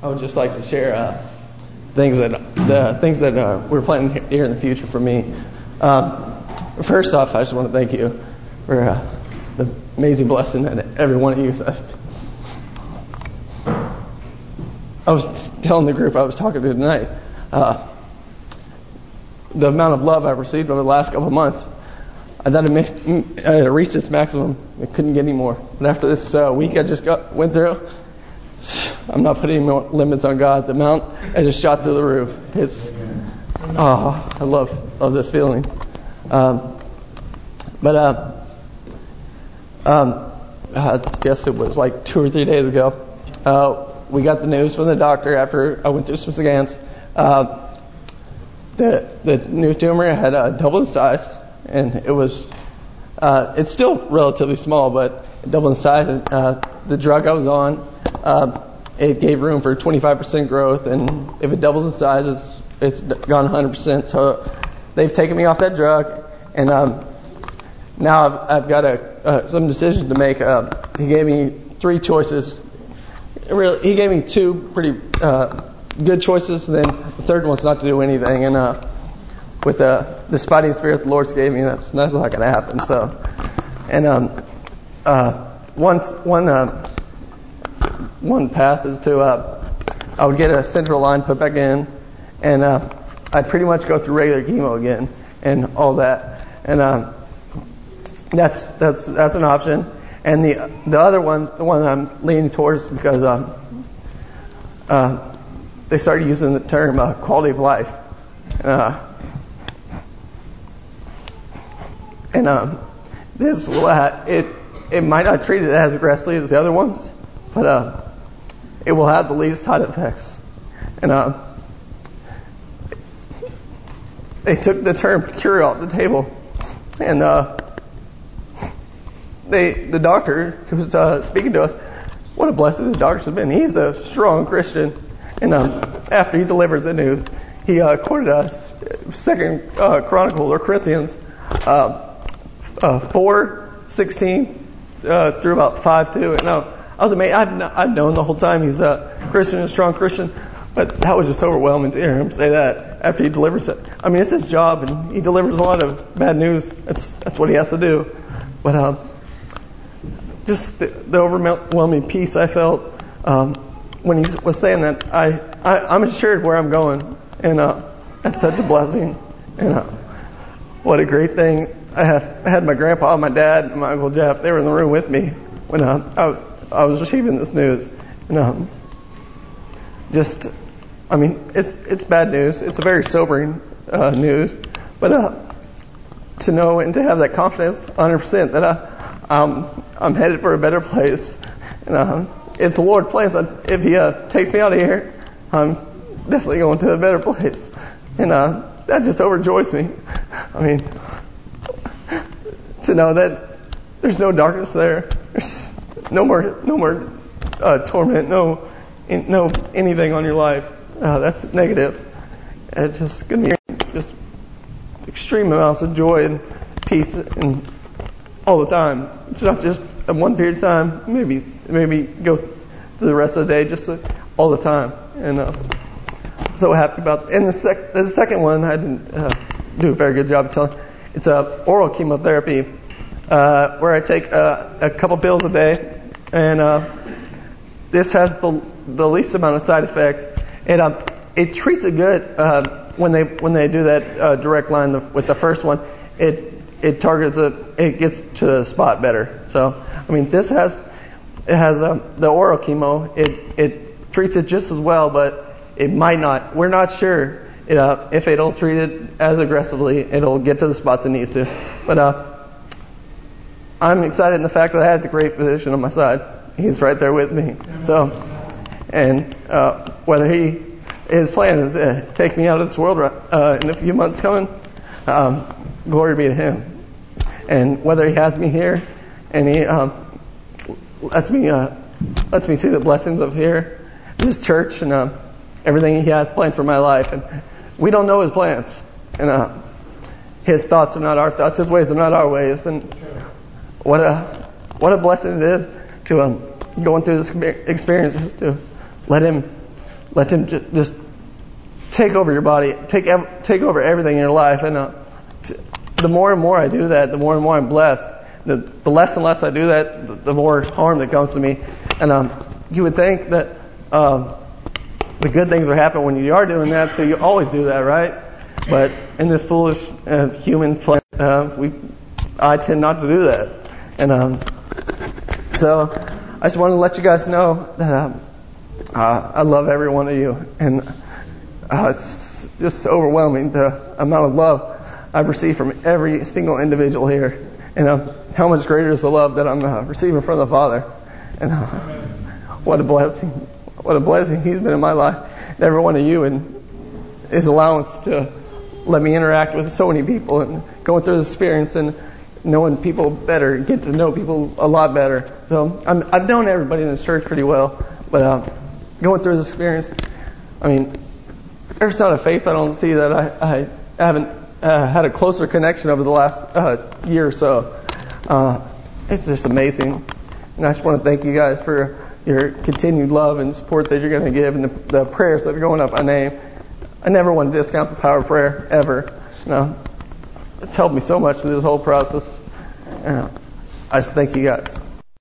I would just like to share uh, things that the things that uh, we're planning here in the future for me. Um, first off, I just want to thank you for uh, the amazing blessing that every one of you. I was telling the group I was talking to tonight. Uh, the amount of love I've received over the last couple of months, I thought it, mixed, it reached its maximum. It couldn't get any more. But after this uh, week I just got went through, I'm not putting limits on God. The mount, I just shot through the roof. It's oh, I love love this feeling. Um, but uh, um, I guess it was like two or three days ago. Uh, we got the news from the doctor after I went through some scans. Uh, the the new tumor had uh, doubled in size, and it was uh, it's still relatively small, but doubled in size. Uh, the drug I was on, uh, it gave room for 25% growth, and if it doubles in size, it's it's gone 100%. So they've taken me off that drug, and um, now I've, I've got a uh, some decisions to make. Uh, he gave me three choices. Really, he gave me two pretty uh, good choices, and then the third one's not to do anything. And uh, with the the fighting spirit the Lord's gave me, that's that's not going to happen. So, and um, uh, once one uh, one path is to uh, I would get a central line put back in, and uh, I'd pretty much go through regular chemo again and all that, and uh, that's that's that's an option. And the the other one, the one I'm leaning towards because um, uh, they started using the term uh, quality of life. Uh, and um, this will uh, it it might not treat it as aggressively as the other ones, but uh, it will have the least side effects. And uh, they took the term cure off the table, and uh, they the doctor who was uh, speaking to us, what a blessing the doctor has been. He's a strong Christian and um, after he delivered the news, he uh, quoted us Second uh, Chronicles or Corinthians uh, uh, uh, through about five two. And uh, I was amazed. I've, I've known the whole time he's a Christian, a strong Christian, but that was just overwhelming to hear him say that after he delivers it. I mean, it's his job, and he delivers a lot of bad news. That's that's what he has to do. But um, just the, the overwhelming peace I felt. Um, when he was saying that, I, I I'm assured where I'm going, and uh, that's such a blessing. And uh, what a great thing! I have had my grandpa, my dad, and my uncle Jeff. They were in the room with me when uh, I was I was receiving this news, and um, just I mean it's it's bad news. It's a very sobering uh, news, but uh, to know and to have that confidence, 100% that I, um, I'm headed for a better place, and. Uh, if the Lord plans on, if He uh, takes me out of here, I'm definitely going to a better place. And uh, that just overjoys me. I mean, to know that there's no darkness there. There's no more, no more uh, torment, no, in, no anything on your life uh, that's negative. It's just going to be just extreme amounts of joy and peace and all the time. It's not just at one period of time, maybe maybe go through the rest of the day, just all the time. And uh, so happy about. And the, sec- the second one, I didn't uh, do a very good job telling. It's a oral chemotherapy uh, where I take uh, a couple pills a day, and uh, this has the the least amount of side effects. It um, it treats it good uh, when they when they do that uh, direct line the, with the first one. It it targets it, it gets to the spot better. So, I mean, this has it has um, the oral chemo. It it treats it just as well, but it might not. We're not sure it, uh, if it'll treat it as aggressively. It'll get to the spots it needs to. But uh, I'm excited in the fact that I had the great physician on my side. He's right there with me. So, and uh, whether he his plan is to take me out of this world uh, in a few months coming. Um, Glory be to Him. And whether He has me here, and He um, lets me uh, lets me see the blessings of here, this church, and uh, everything He has planned for my life. And we don't know His plans, and uh, His thoughts are not our thoughts. His ways are not our ways. And what a what a blessing it is to um, going through this experience, to let Him let Him just take over your body, take take over everything in your life. And uh, the more and more I do that, the more and more I'm blessed. The, the less and less I do that, the, the more harm that comes to me. And um, you would think that uh, the good things are happening when you are doing that, so you always do that, right? But in this foolish uh, human flesh, uh, we, I tend not to do that. And um, so I just want to let you guys know that um, uh, I love every one of you. And uh, it's just overwhelming the amount of love I've received from every single individual here. And um, how much greater is the love that I'm uh, receiving from the Father. And uh, what a blessing. What a blessing He's been in my life. And every one of you and His allowance to let me interact with so many people and going through this experience and knowing people better, get to know people a lot better. So I'm, I've known everybody in this church pretty well, but uh, going through this experience, I mean, there's not a face I don't see that I, I haven't uh, had a closer connection over the last uh, year or so. Uh, it's just amazing. And I just want to thank you guys for your continued love and support that you're going to give and the, the prayers that are going up my name. I never want to discount the power of prayer, ever. You know, it's helped me so much through this whole process. I just thank you guys.